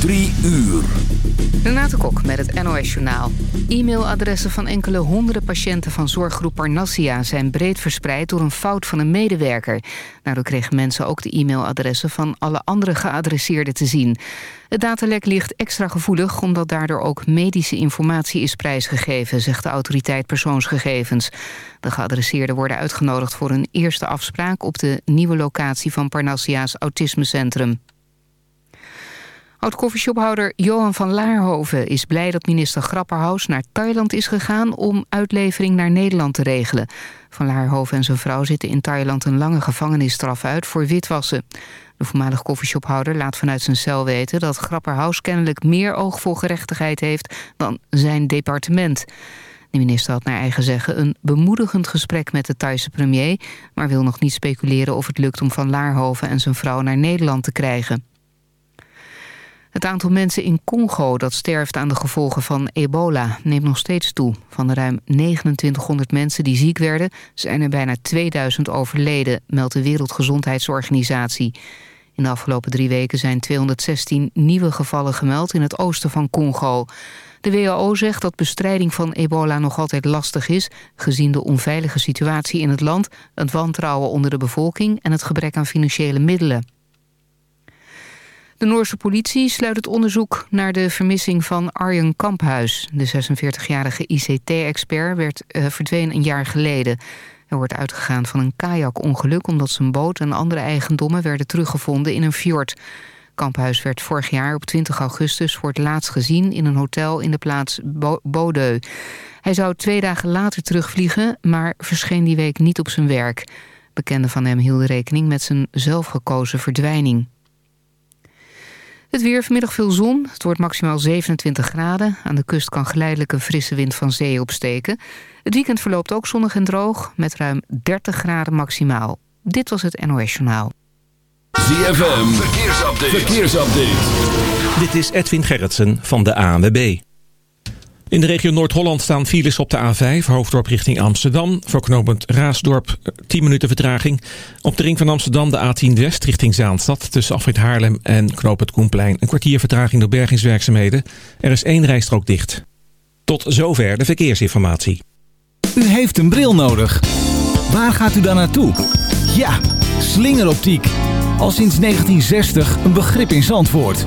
Drie uur. Renate Kok met het NOS Journaal. E-mailadressen van enkele honderden patiënten van zorggroep Parnassia... zijn breed verspreid door een fout van een medewerker. Daardoor kregen mensen ook de e-mailadressen van alle andere geadresseerden te zien. Het datalek ligt extra gevoelig... omdat daardoor ook medische informatie is prijsgegeven... zegt de autoriteit persoonsgegevens. De geadresseerden worden uitgenodigd voor een eerste afspraak... op de nieuwe locatie van Parnassia's autismecentrum. Oud-koffieshophouder Johan van Laarhoven is blij dat minister Grapperhaus naar Thailand is gegaan om uitlevering naar Nederland te regelen. Van Laarhoven en zijn vrouw zitten in Thailand een lange gevangenisstraf uit voor witwassen. De voormalig koffieshophouder laat vanuit zijn cel weten dat Grapperhaus kennelijk meer oog voor gerechtigheid heeft dan zijn departement. De minister had naar eigen zeggen een bemoedigend gesprek met de Thaise premier... maar wil nog niet speculeren of het lukt om Van Laarhoven en zijn vrouw naar Nederland te krijgen. Het aantal mensen in Congo dat sterft aan de gevolgen van ebola neemt nog steeds toe. Van de ruim 2900 mensen die ziek werden zijn er bijna 2000 overleden, meldt de Wereldgezondheidsorganisatie. In de afgelopen drie weken zijn 216 nieuwe gevallen gemeld in het oosten van Congo. De WHO zegt dat bestrijding van ebola nog altijd lastig is... gezien de onveilige situatie in het land, het wantrouwen onder de bevolking... en het gebrek aan financiële middelen. De Noorse politie sluit het onderzoek naar de vermissing van Arjen Kamphuis. De 46-jarige ICT-expert werd uh, verdween een jaar geleden. Er wordt uitgegaan van een kajakongeluk... omdat zijn boot en andere eigendommen werden teruggevonden in een fjord. Kamphuis werd vorig jaar op 20 augustus voor het laatst gezien... in een hotel in de plaats Bo Bodeu. Hij zou twee dagen later terugvliegen... maar verscheen die week niet op zijn werk. Bekenden van hem hielden rekening met zijn zelfgekozen verdwijning. Het weer vanmiddag veel zon. Het wordt maximaal 27 graden. Aan de kust kan geleidelijk een frisse wind van zee opsteken. Het weekend verloopt ook zonnig en droog... met ruim 30 graden maximaal. Dit was het NOS Journaal. ZFM, verkeersupdate. verkeersupdate. Dit is Edwin Gerritsen van de ANWB. In de regio Noord-Holland staan files op de A5, hoofddorp richting Amsterdam. Voor knooppunt Raasdorp 10 minuten vertraging. Op de ring van Amsterdam de A10 West richting Zaanstad. Tussen Afrit Haarlem en knooppunt Koenplein. Een kwartier vertraging door bergingswerkzaamheden. Er is één rijstrook dicht. Tot zover de verkeersinformatie. U heeft een bril nodig. Waar gaat u dan naartoe? Ja, slingeroptiek. Al sinds 1960 een begrip in Zandvoort.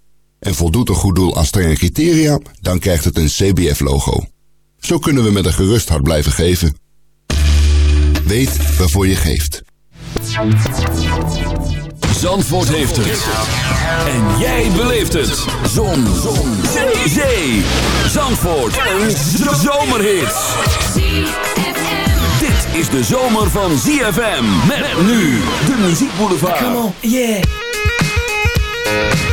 En voldoet een goed doel aan strenge criteria, dan krijgt het een CBF-logo. Zo kunnen we met een gerust hart blijven geven. Weet waarvoor je geeft. Zandvoort heeft het. En jij beleeft het. Zon. Zon. Zee. Zee. Zandvoort. Een zomerhit. Dit is de zomer van ZFM. Met nu de muziekboulevard. Come on, yeah. Come on, yeah.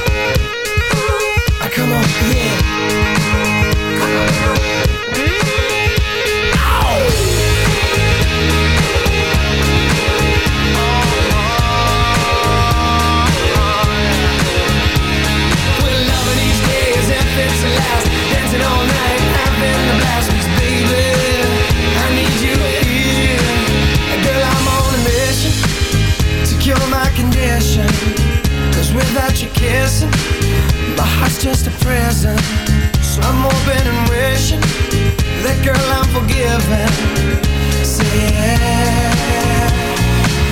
without your kissing. My heart's just a prison So I'm hoping and wishing That girl I'm forgiving Say yeah,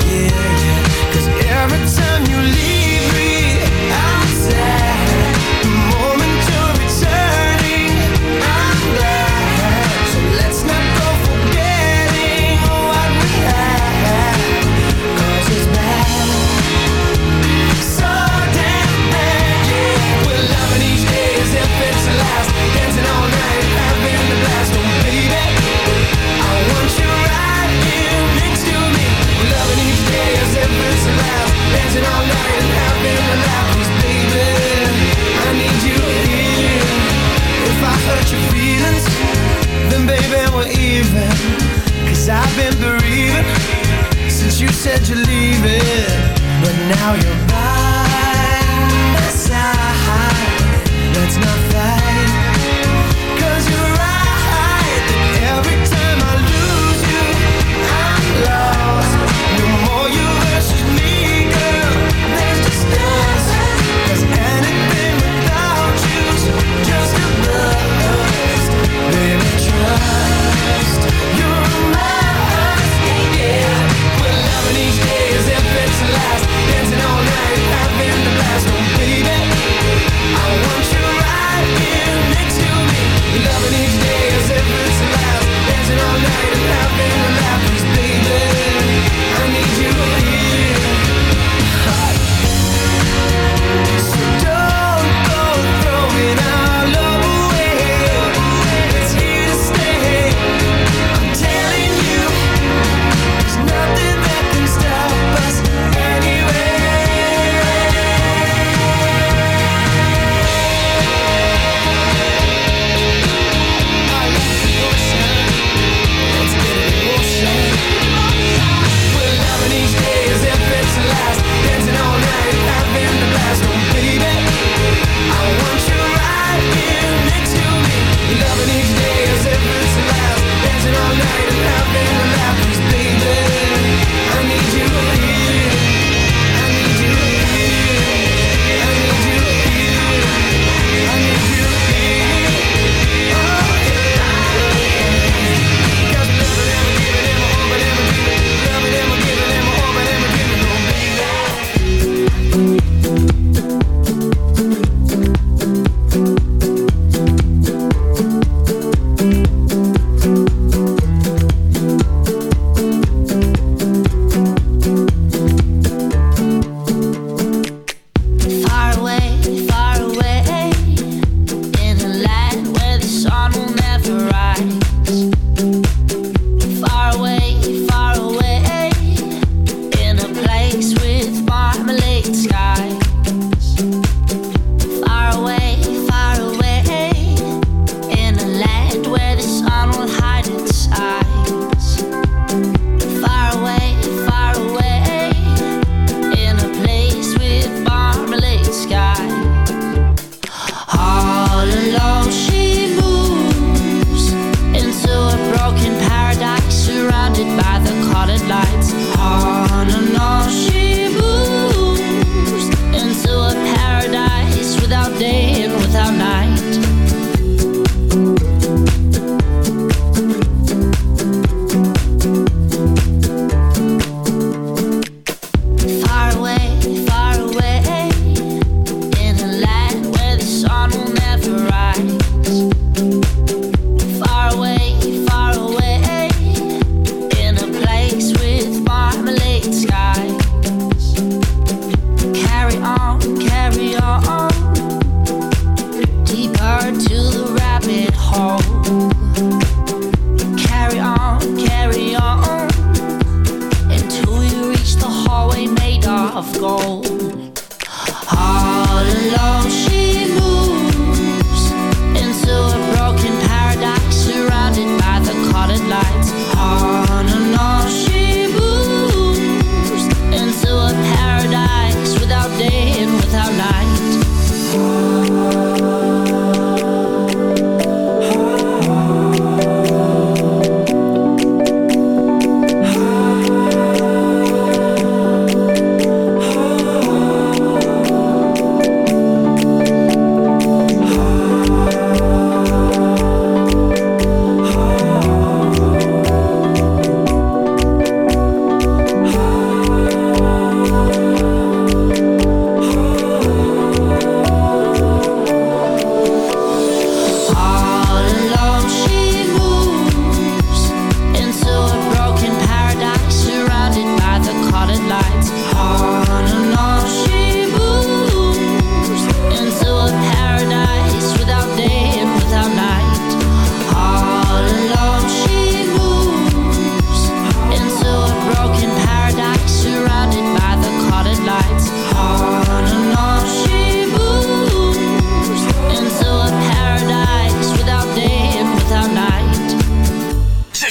yeah, yeah. Cause every time you leave me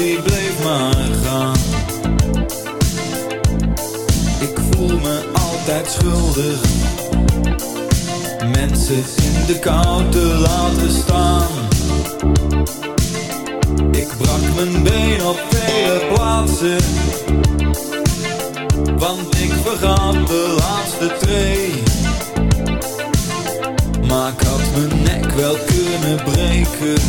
Die bleef maar gaan. Ik voel me altijd schuldig. Mensen in de kou te laten staan. Ik brak mijn been op vele plaatsen. Want ik vergat de laatste tree maar ik had mijn nek wel kunnen breken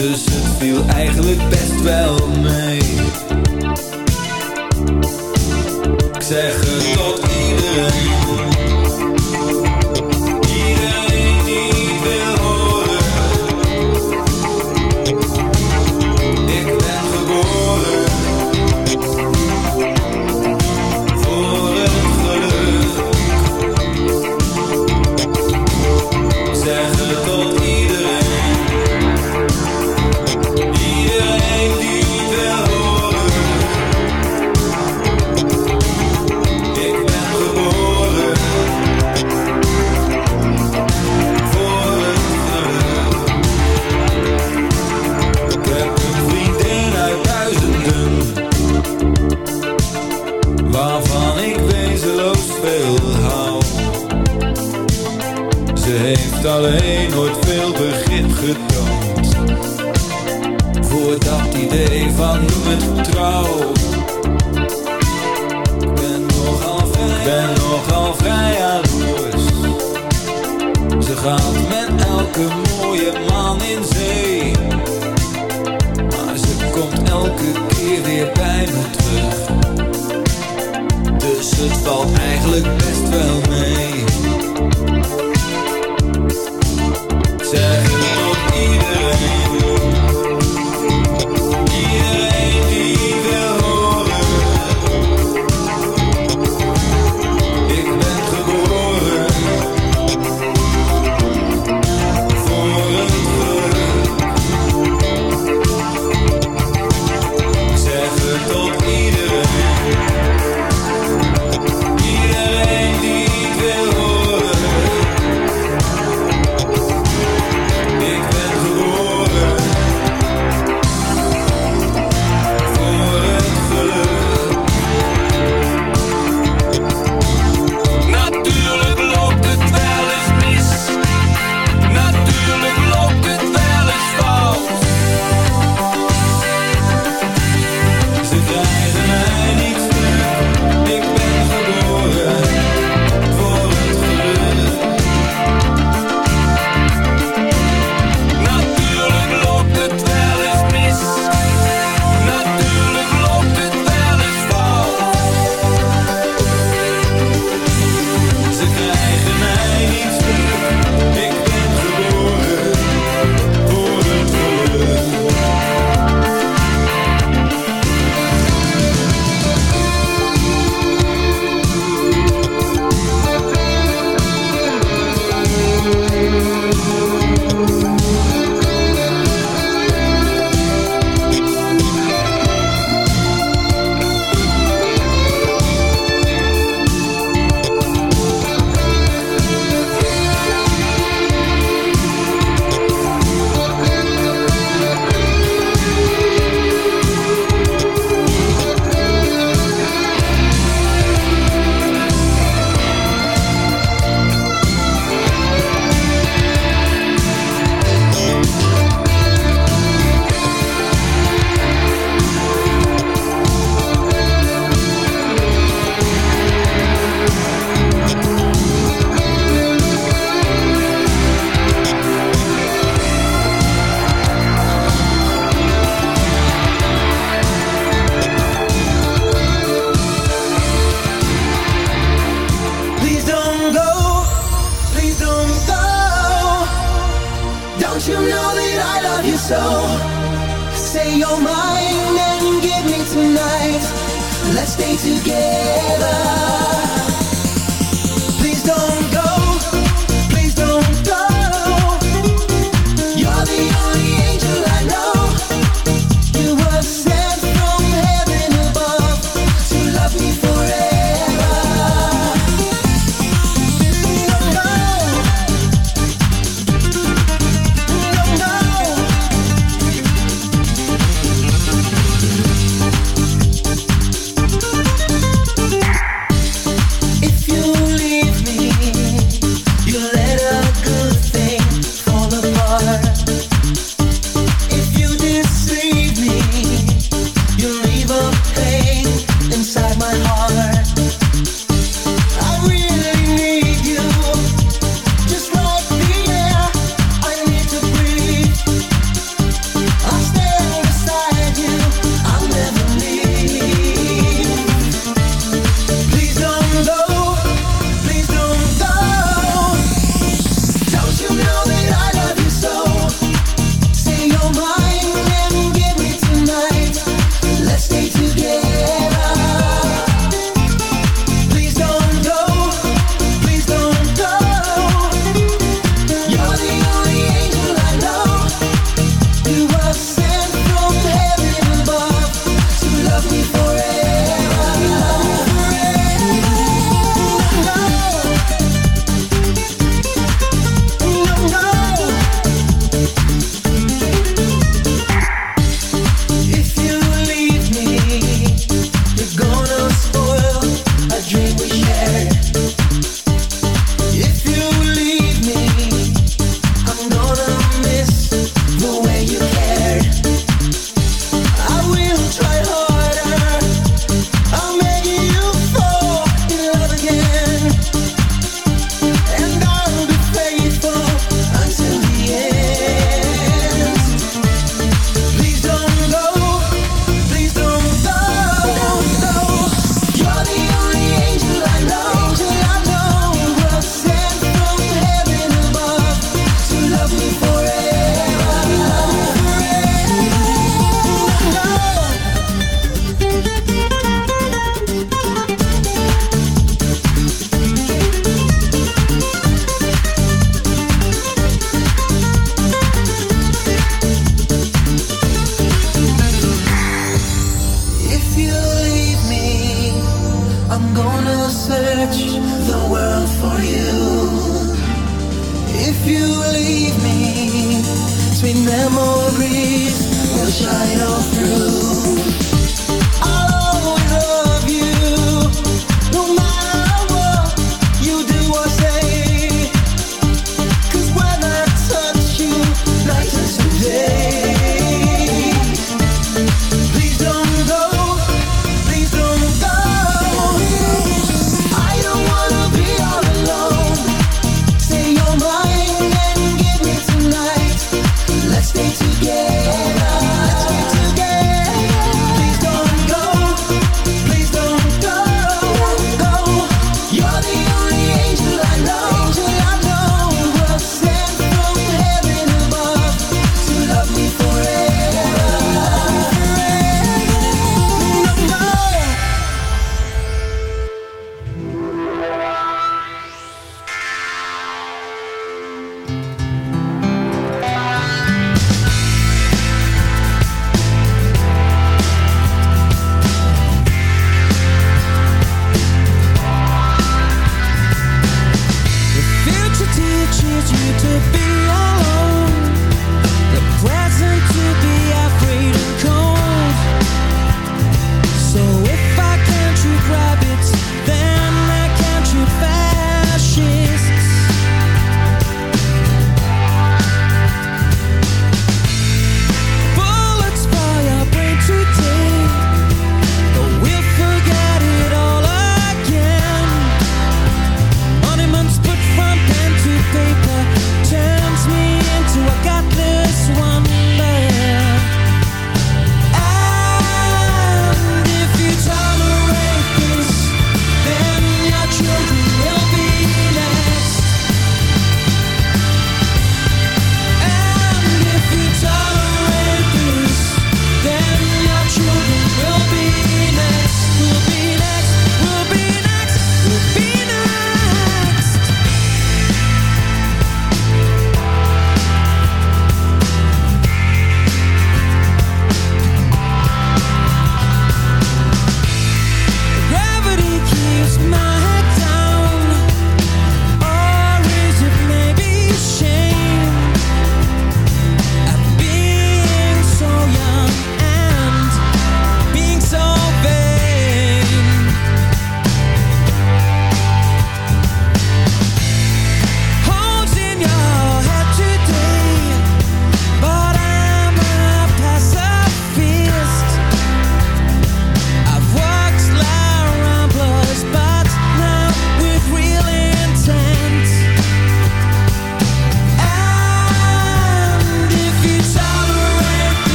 Dus het viel eigenlijk best wel mee. Ik zeg het tot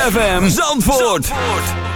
ZFM Zandvoort. Zandvoort.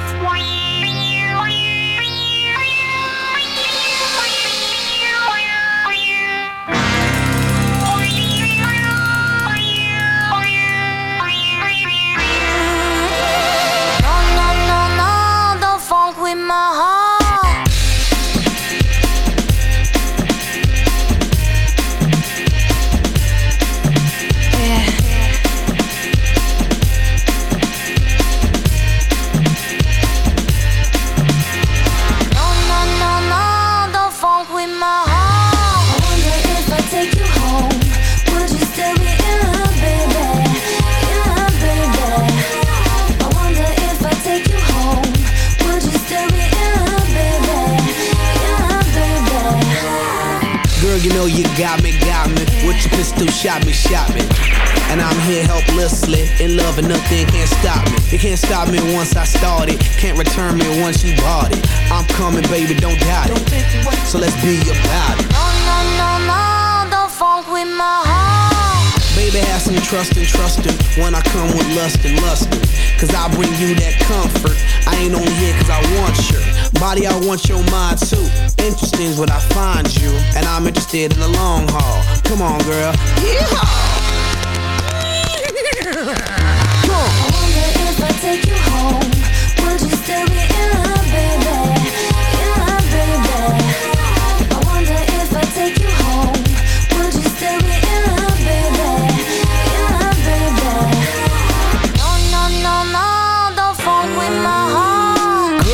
Shot me, got me. With your pistol, shot me, shot me. And I'm here helplessly, in love and nothing can't stop me. You can't stop me once I started, can't return me once you bought it. I'm coming, baby, don't doubt it. So let's be about it. Baby, have some trust and trust him when I come with lust and lustin'. Cause I bring you that comfort. I ain't only here cause I want your body, I want your mind too. Interesting is what I find you, and I'm interested in the long haul. Come on, girl. Yeehaw!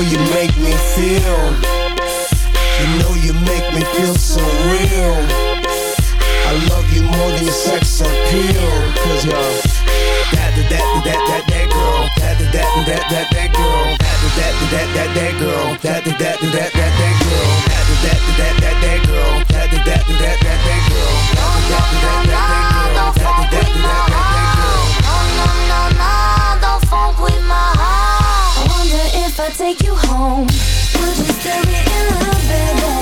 Baby you make me feel. You know you make me feel so real. I love you more than your sex appeal. Cause you're that, that, that, that, that, that girl. That, that, that, that, that, that girl. That, that, that, that, that girl. That, that, that, that, that, that girl. That, that, that, that, that girl. That, that, that, that, that, that girl. That, that, that, that, that. That, that, that, that, that girl. No, no, no, no, don't funk with my I take you home, would you still be in love, baby?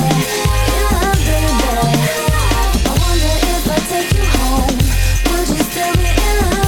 In love, baby. I wonder if I take you home, would you still be in love,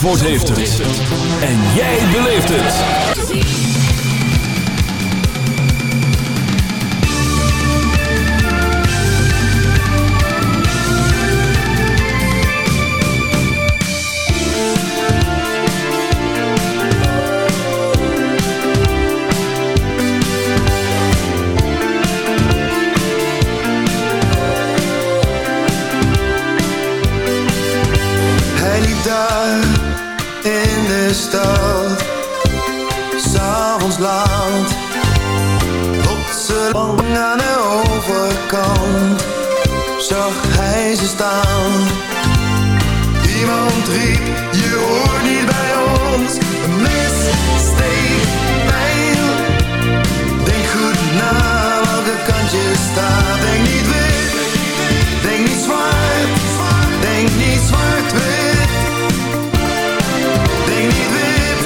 Zandvoort heeft. land. Aan de overkant zag hij ze staan. Iemand riep, je hoort niet bij ons. Een missteek, pijn. Denk goed na welke kant je staat. Denk niet wit, denk niet zwart, denk niet zwart-wit. Denk niet wit,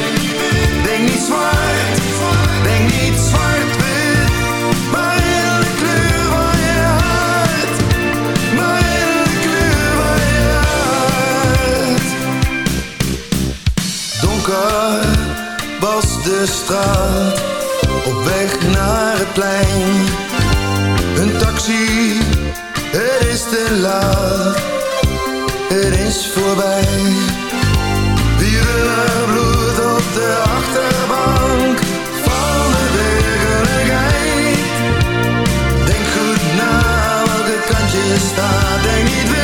denk niet zwart. Maar in de kleurheid, maar in de klur. Donker was de straat op weg naar het plein, een taxi: er is te laag, er is voorbij, wie we bloed op de achter. bestaat en niet weer.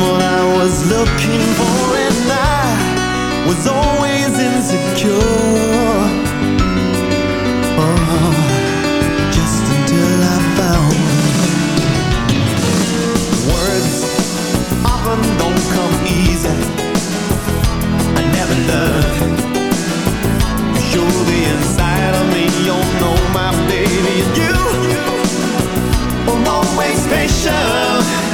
what I was looking for And I was always insecure. Oh, Just until I found Words. Often don't come easy. I never learned. You're the inside of me, you'll know my baby. And you, you were always patient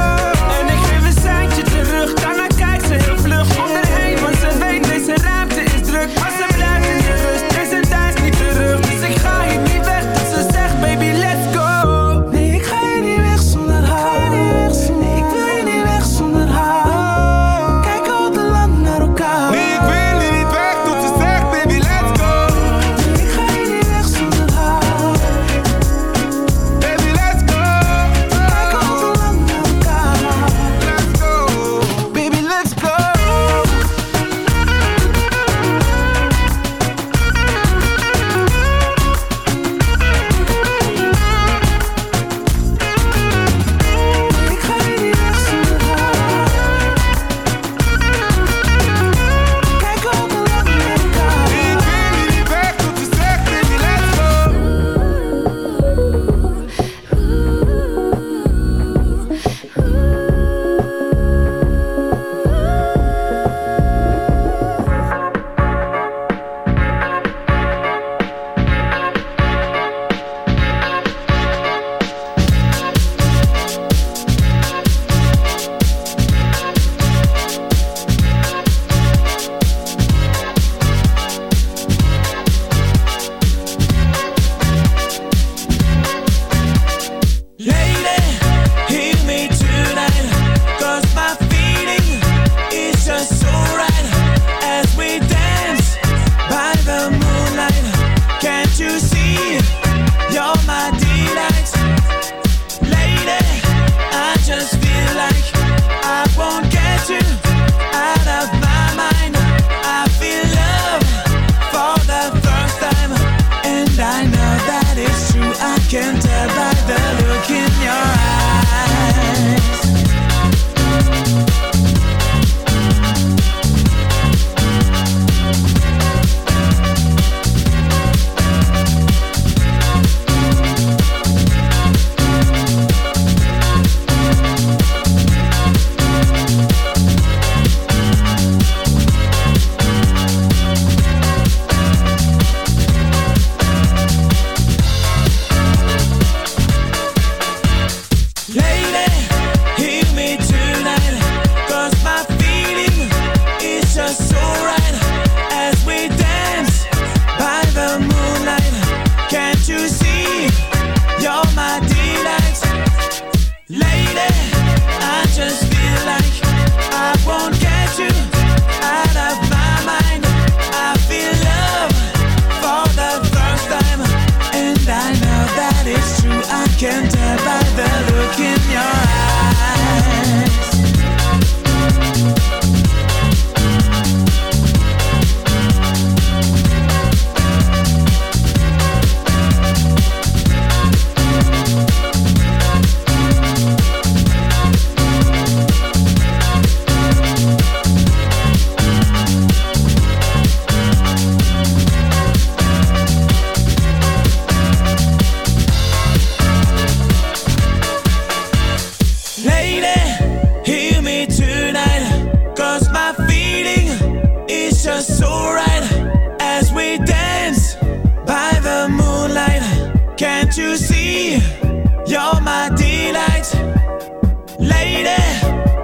lady.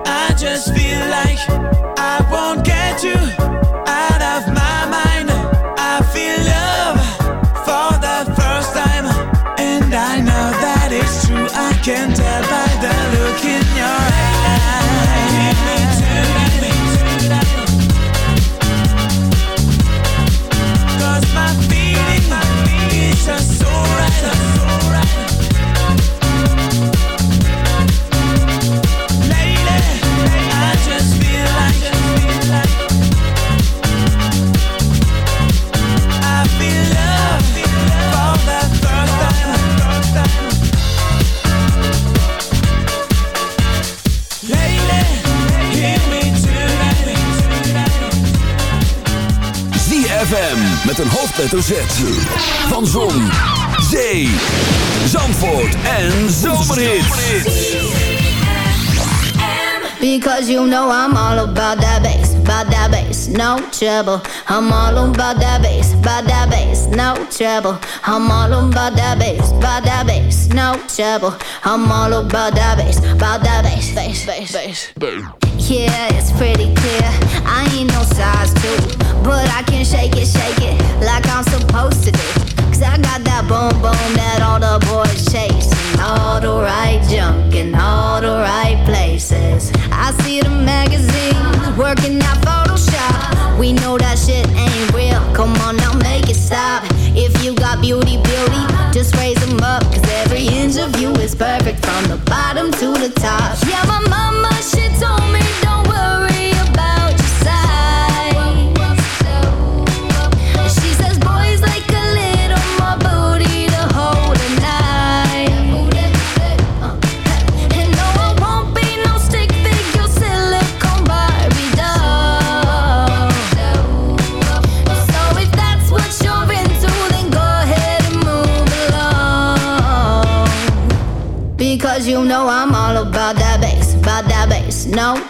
I just feel like I won't get you out of my met een hoofdletter Z. Van Zon, Zee, Zandvoort en Zomerhits. Because you know I'm all about that bass, about that bass, no trouble. I'm all about that bass, about that bass, no trouble. I'm all about that bass, about that bass, no trouble. I'm all about that bass, about that bass, bass, bass, bass. Yeah, it's pretty clear. I ain't no size two, but I can shake it, shake it like I'm supposed to do. Cause I got that boom boom that all the boys chase. All the right junk in all the right places. I see the magazines working out Photoshop. We know that shit ain't real. Come on now, make it stop. If you got beauty, beauty, just raise them up. Cause every inch of you is perfect from the bottom to the top. Yeah, my mama,